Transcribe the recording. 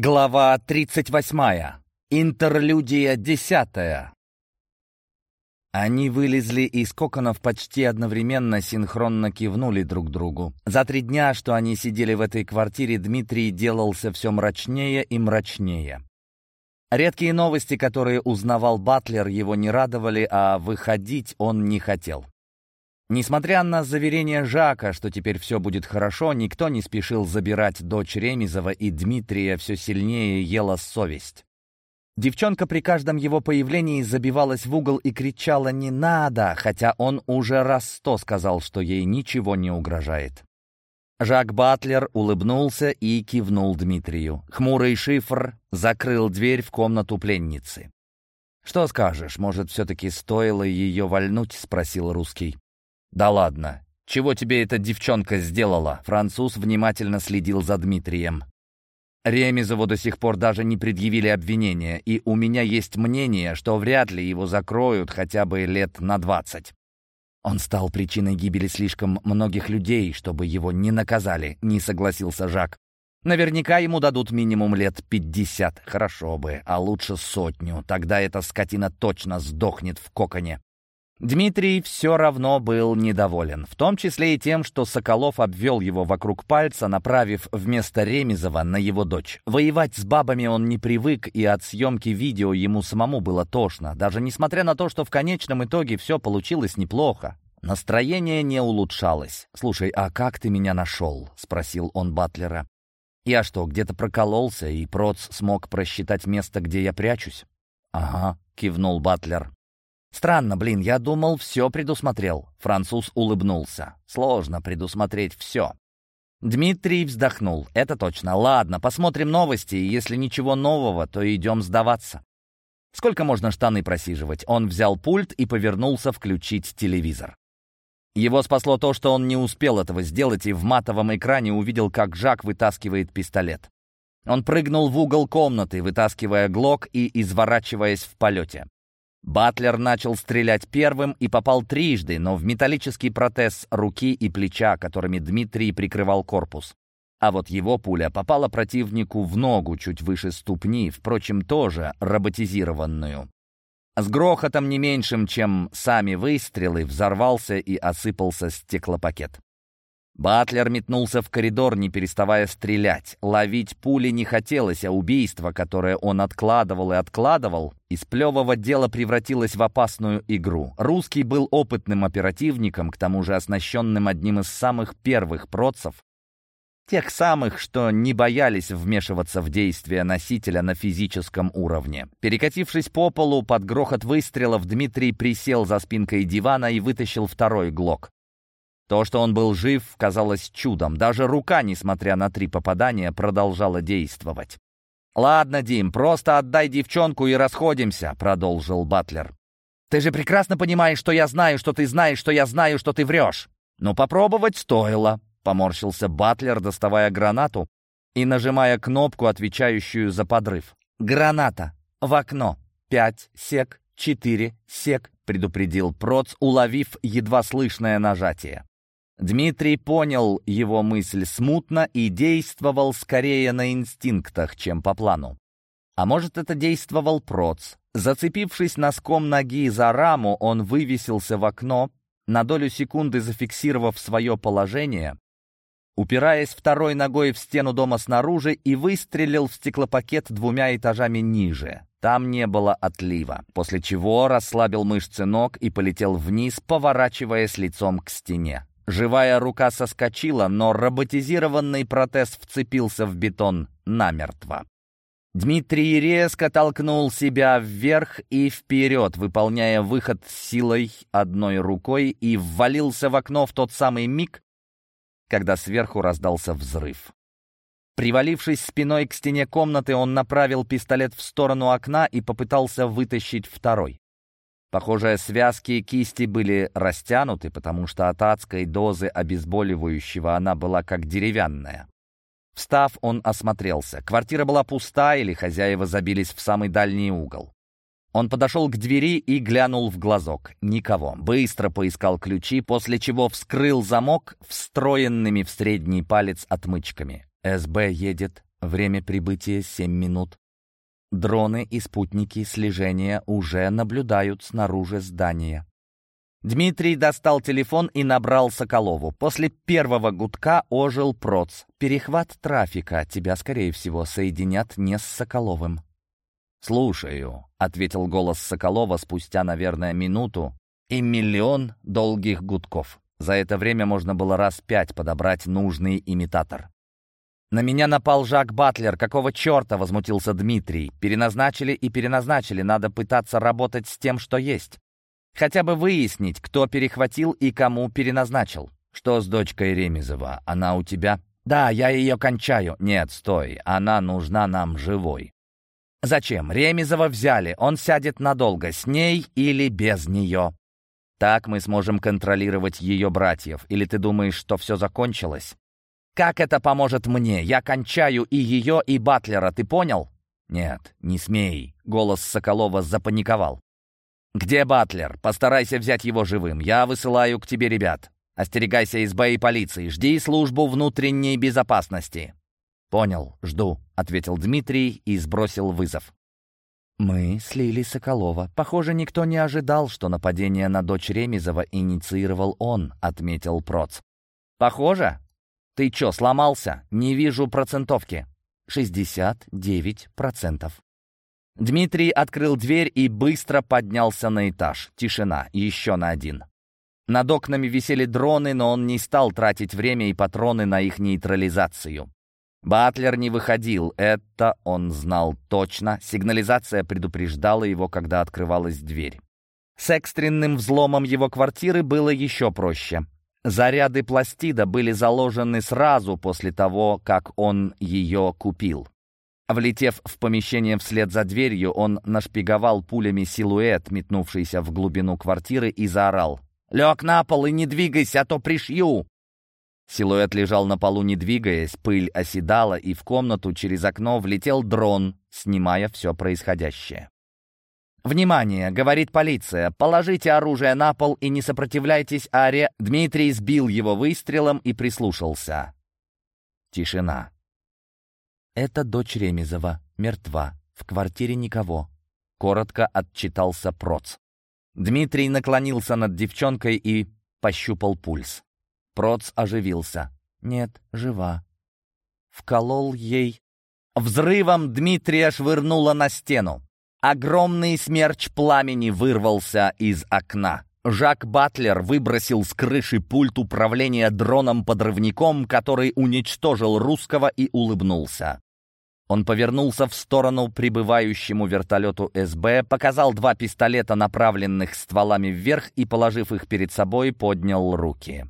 Глава 38. Интерлюдия 10. Они вылезли из коконов почти одновременно, синхронно кивнули друг другу. За три дня, что они сидели в этой квартире, Дмитрий делался все мрачнее и мрачнее. Редкие новости, которые узнавал Батлер, его не радовали, а выходить он не хотел. Несмотря на заверение Жака, что теперь все будет хорошо, никто не спешил забирать дочь Ремезова, и Дмитрия все сильнее ела совесть. Девчонка при каждом его появлении забивалась в угол и кричала «не надо», хотя он уже раз сто сказал, что ей ничего не угрожает. Жак Батлер улыбнулся и кивнул Дмитрию. Хмурый шифр закрыл дверь в комнату пленницы. «Что скажешь, может, все-таки стоило ее вальнуть?» — спросил русский. «Да ладно. Чего тебе эта девчонка сделала?» Француз внимательно следил за Дмитрием. Ремезову до сих пор даже не предъявили обвинения, и у меня есть мнение, что вряд ли его закроют хотя бы лет на двадцать. Он стал причиной гибели слишком многих людей, чтобы его не наказали, не согласился Жак. Наверняка ему дадут минимум лет пятьдесят, хорошо бы, а лучше сотню, тогда эта скотина точно сдохнет в коконе. Дмитрий все равно был недоволен, в том числе и тем, что Соколов обвел его вокруг пальца, направив вместо Ремезова на его дочь. Воевать с бабами он не привык, и от съемки видео ему самому было тошно, даже несмотря на то, что в конечном итоге все получилось неплохо. Настроение не улучшалось. «Слушай, а как ты меня нашел?» — спросил он Батлера. «Я что, где-то прокололся, и Проц смог просчитать место, где я прячусь?» «Ага», — кивнул Батлер. «Странно, блин, я думал, все предусмотрел». Француз улыбнулся. «Сложно предусмотреть все». Дмитрий вздохнул. «Это точно. Ладно, посмотрим новости, и если ничего нового, то идем сдаваться». Сколько можно штаны просиживать? Он взял пульт и повернулся включить телевизор. Его спасло то, что он не успел этого сделать и в матовом экране увидел, как Жак вытаскивает пистолет. Он прыгнул в угол комнаты, вытаскивая глок и изворачиваясь в полете. Батлер начал стрелять первым и попал трижды, но в металлический протез руки и плеча, которыми Дмитрий прикрывал корпус. А вот его пуля попала противнику в ногу чуть выше ступни, впрочем, тоже роботизированную. С грохотом не меньшим, чем сами выстрелы, взорвался и осыпался стеклопакет. Батлер метнулся в коридор, не переставая стрелять. Ловить пули не хотелось, а убийство, которое он откладывал и откладывал, из плевого дела превратилось в опасную игру. Русский был опытным оперативником, к тому же оснащенным одним из самых первых процев, тех самых, что не боялись вмешиваться в действия носителя на физическом уровне. Перекатившись по полу под грохот выстрелов, Дмитрий присел за спинкой дивана и вытащил второй глок. То, что он был жив, казалось чудом. Даже рука, несмотря на три попадания, продолжала действовать. «Ладно, Дим, просто отдай девчонку и расходимся», — продолжил Батлер. «Ты же прекрасно понимаешь, что я знаю, что ты знаешь, что я знаю, что ты врешь». «Ну, попробовать стоило», — поморщился Батлер, доставая гранату и нажимая кнопку, отвечающую за подрыв. «Граната! В окно! Пять сек, четыре сек», — предупредил Проц, уловив едва слышное нажатие. Дмитрий понял его мысль смутно и действовал скорее на инстинктах, чем по плану. А может, это действовал Проц. Зацепившись носком ноги за раму, он вывесился в окно, на долю секунды зафиксировав свое положение, упираясь второй ногой в стену дома снаружи и выстрелил в стеклопакет двумя этажами ниже. Там не было отлива, после чего расслабил мышцы ног и полетел вниз, поворачиваясь лицом к стене. Живая рука соскочила, но роботизированный протез вцепился в бетон намертво. Дмитрий резко толкнул себя вверх и вперед, выполняя выход силой одной рукой, и ввалился в окно в тот самый миг, когда сверху раздался взрыв. Привалившись спиной к стене комнаты, он направил пистолет в сторону окна и попытался вытащить второй. Похоже, связки и кисти были растянуты, потому что от адской дозы обезболивающего она была как деревянная. Встав, он осмотрелся. Квартира была пуста или хозяева забились в самый дальний угол. Он подошел к двери и глянул в глазок. Никого. Быстро поискал ключи, после чего вскрыл замок встроенными в средний палец отмычками. «СБ едет Время прибытия — семь минут. Дроны и спутники слежения уже наблюдают снаружи здания. Дмитрий достал телефон и набрал Соколову. После первого гудка ожил проц. «Перехват трафика. Тебя, скорее всего, соединят не с Соколовым». «Слушаю», — ответил голос Соколова спустя, наверное, минуту и миллион долгих гудков. За это время можно было раз пять подобрать нужный имитатор. «На меня напал Жак Батлер. Какого черта?» — возмутился Дмитрий. «Переназначили и переназначили. Надо пытаться работать с тем, что есть. Хотя бы выяснить, кто перехватил и кому переназначил». «Что с дочкой Ремезова? Она у тебя?» «Да, я ее кончаю». «Нет, стой. Она нужна нам живой». «Зачем? Ремезова взяли. Он сядет надолго. С ней или без нее?» «Так мы сможем контролировать ее братьев. Или ты думаешь, что все закончилось?» Как это поможет мне? Я кончаю и ее, и Батлера, ты понял?» «Нет, не смей», — голос Соколова запаниковал. «Где Батлер? Постарайся взять его живым. Я высылаю к тебе ребят. Остерегайся СБ и полиции. Жди службу внутренней безопасности». «Понял, жду», — ответил Дмитрий и сбросил вызов. Мы слили Соколова. Похоже, никто не ожидал, что нападение на дочь Ремезова инициировал он, отметил Проц. Похоже? «Ты чё, сломался? Не вижу процентовки». «Шестьдесят девять процентов». Дмитрий открыл дверь и быстро поднялся на этаж. Тишина, еще на один. Над окнами висели дроны, но он не стал тратить время и патроны на их нейтрализацию. Батлер не выходил, это он знал точно. Сигнализация предупреждала его, когда открывалась дверь. С экстренным взломом его квартиры было еще проще. Заряды пластида были заложены сразу после того, как он ее купил. Влетев в помещение вслед за дверью, он нашпиговал пулями силуэт, метнувшийся в глубину квартиры, и заорал. «Лег на пол и не двигайся, а то пришью!» Силуэт лежал на полу, не двигаясь, пыль оседала, и в комнату через окно влетел дрон, снимая все происходящее. «Внимание!» — говорит полиция. «Положите оружие на пол и не сопротивляйтесь аре...» Дмитрий сбил его выстрелом и прислушался. Тишина. «Это дочь Ремезова. Мертва. В квартире никого». Коротко отчитался Проц. Дмитрий наклонился над девчонкой и пощупал пульс. Проц оживился. «Нет, жива». Вколол ей... Взрывом Дмитрия швырнуло на стену. Огромный смерч пламени вырвался из окна. Жак Батлер выбросил с крыши пульт управления дроном-подрывником, который уничтожил русского и улыбнулся. Он повернулся в сторону прибывающему вертолету СБ, показал два пистолета, направленных стволами вверх, и, положив их перед собой, поднял руки.